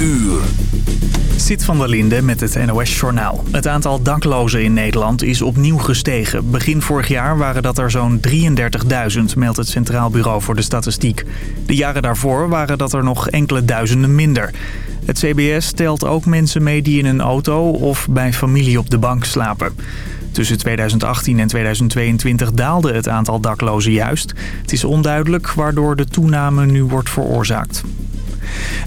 uur. Zit van der Linde met het NOS-journaal. Het aantal daklozen in Nederland is opnieuw gestegen. Begin vorig jaar waren dat er zo'n 33.000, meldt het Centraal Bureau voor de Statistiek. De jaren daarvoor waren dat er nog enkele duizenden minder. Het CBS telt ook mensen mee die in een auto of bij familie op de bank slapen. Tussen 2018 en 2022 daalde het aantal daklozen juist. Het is onduidelijk waardoor de toename nu wordt veroorzaakt.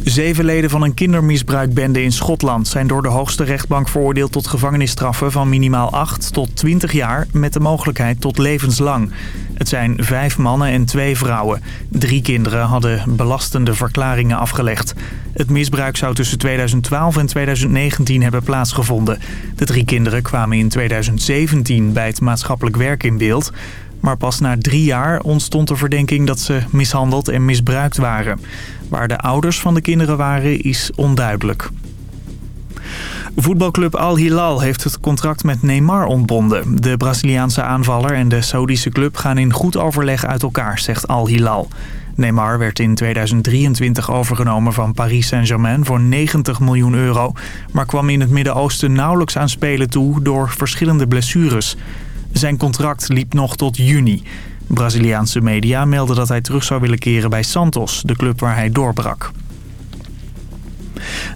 Zeven leden van een kindermisbruikbende in Schotland zijn door de hoogste rechtbank veroordeeld tot gevangenisstraffen van minimaal 8 tot 20 jaar met de mogelijkheid tot levenslang. Het zijn vijf mannen en twee vrouwen. Drie kinderen hadden belastende verklaringen afgelegd. Het misbruik zou tussen 2012 en 2019 hebben plaatsgevonden. De drie kinderen kwamen in 2017 bij het maatschappelijk werk in beeld. Maar pas na drie jaar ontstond de verdenking dat ze mishandeld en misbruikt waren. Waar de ouders van de kinderen waren is onduidelijk. Voetbalclub Al Hilal heeft het contract met Neymar ontbonden. De Braziliaanse aanvaller en de Saudische club gaan in goed overleg uit elkaar, zegt Al Hilal. Neymar werd in 2023 overgenomen van Paris Saint-Germain voor 90 miljoen euro... maar kwam in het Midden-Oosten nauwelijks aan spelen toe door verschillende blessures. Zijn contract liep nog tot juni. Braziliaanse media melden dat hij terug zou willen keren bij Santos, de club waar hij doorbrak.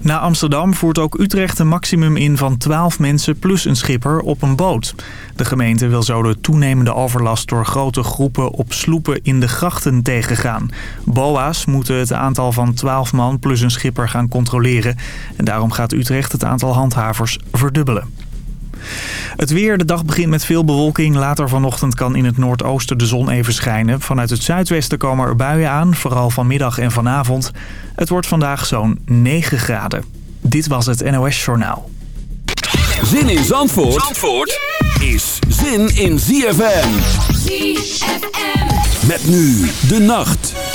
Na Amsterdam voert ook Utrecht een maximum in van 12 mensen plus een schipper op een boot. De gemeente wil zo de toenemende overlast door grote groepen op sloepen in de grachten tegengaan. BOA's moeten het aantal van 12 man plus een schipper gaan controleren. En daarom gaat Utrecht het aantal handhavers verdubbelen. Het weer, de dag begint met veel bewolking. Later vanochtend kan in het noordoosten de zon even schijnen. Vanuit het zuidwesten komen er buien aan, vooral vanmiddag en vanavond. Het wordt vandaag zo'n 9 graden. Dit was het NOS Journaal. Zin in Zandvoort, Zandvoort is zin in ZFM. ZFM. Met nu de nacht.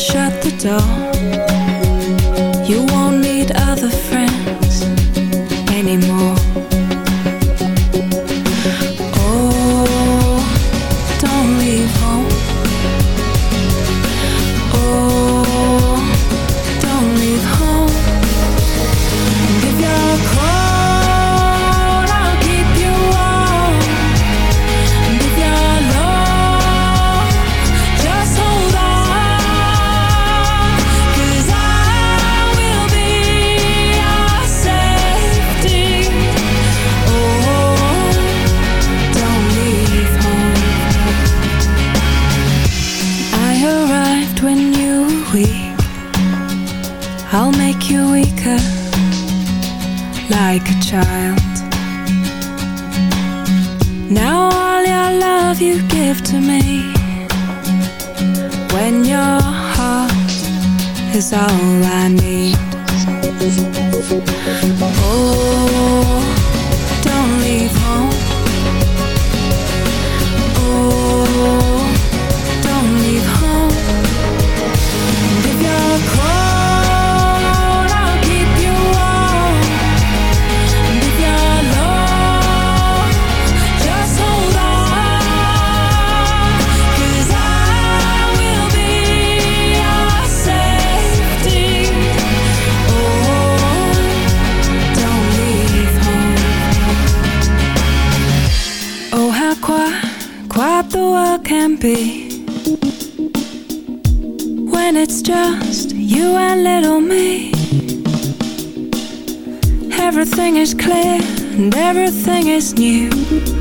shut the door. like a child. Now all your love you give to me When your heart is all I need. Oh is new.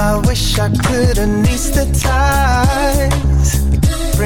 I wish I could anesthetize.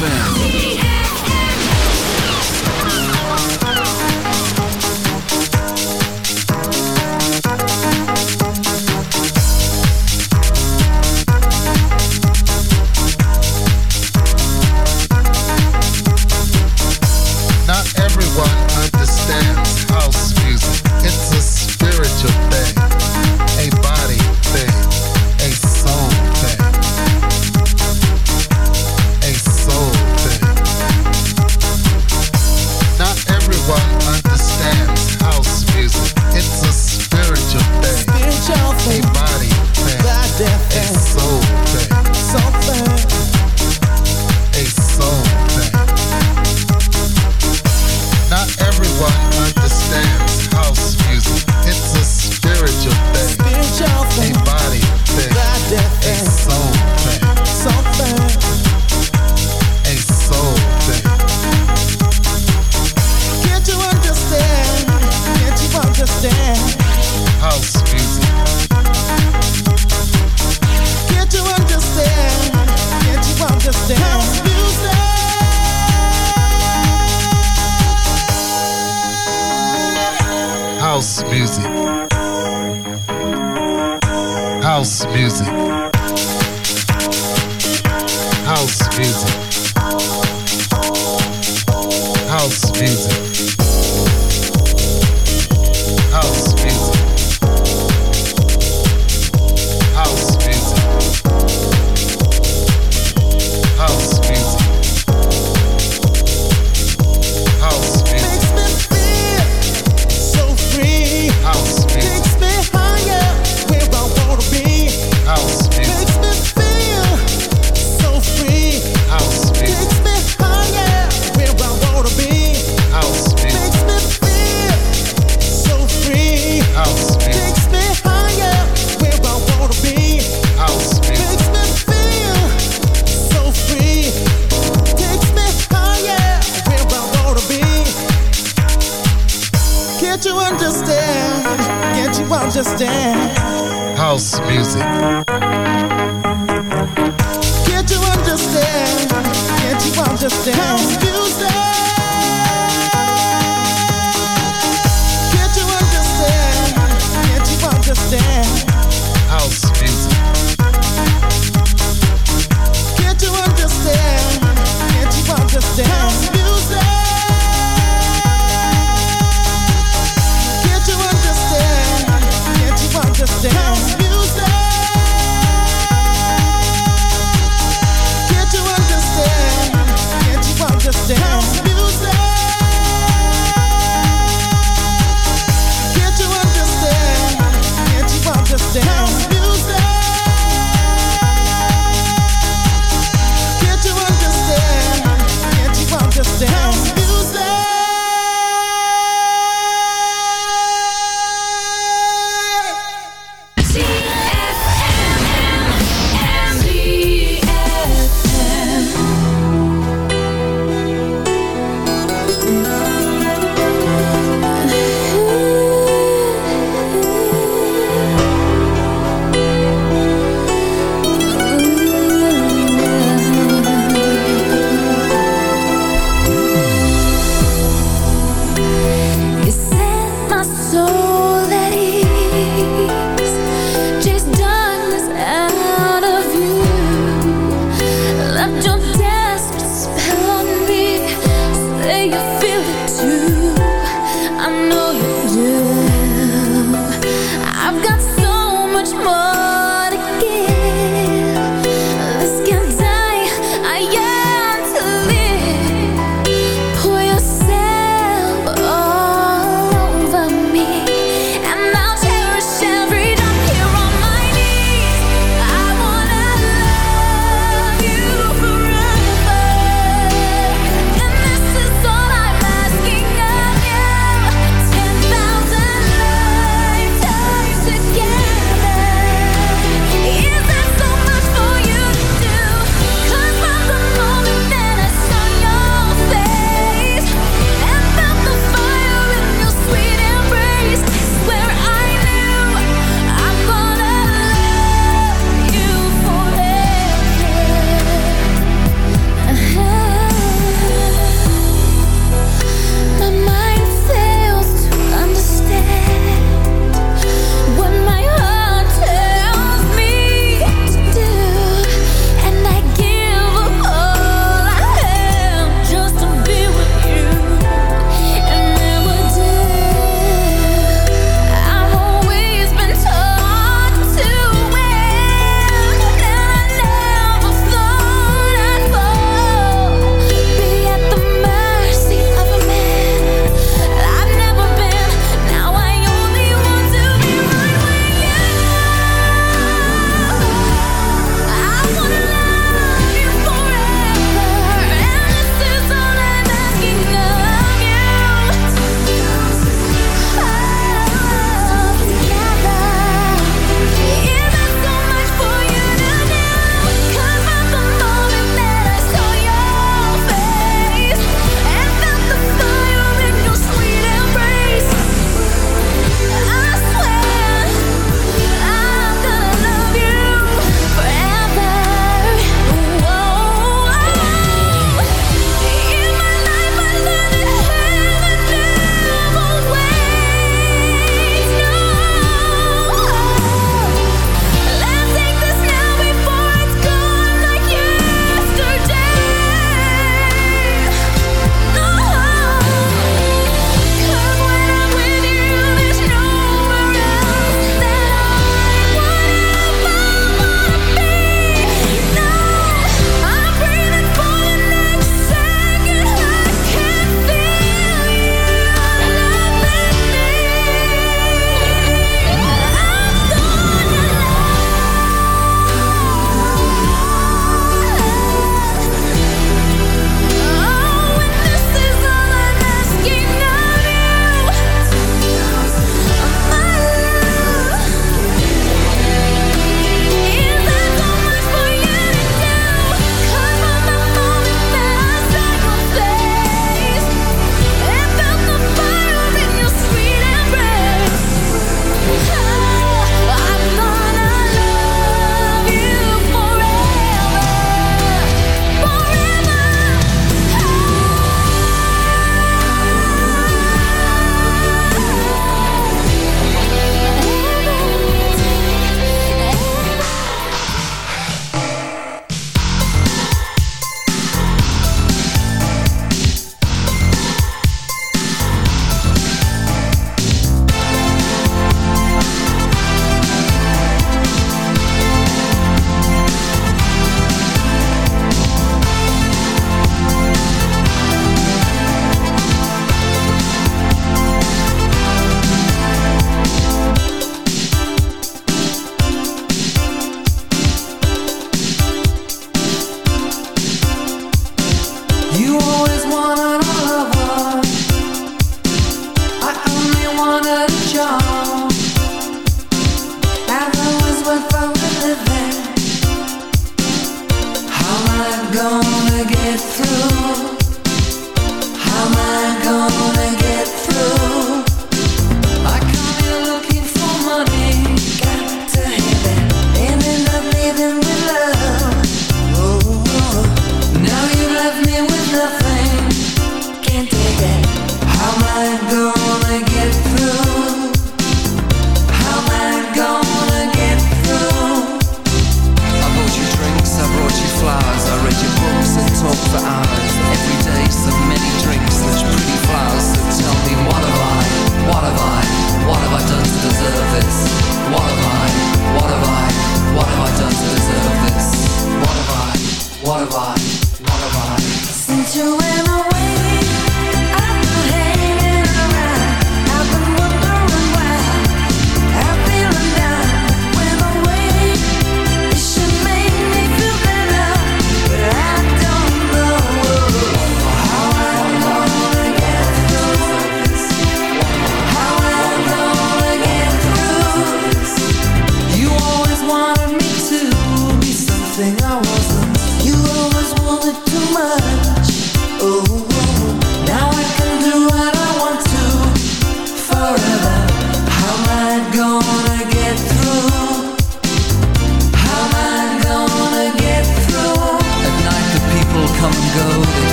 Man. house music. John.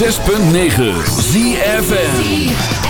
106.9 ZFN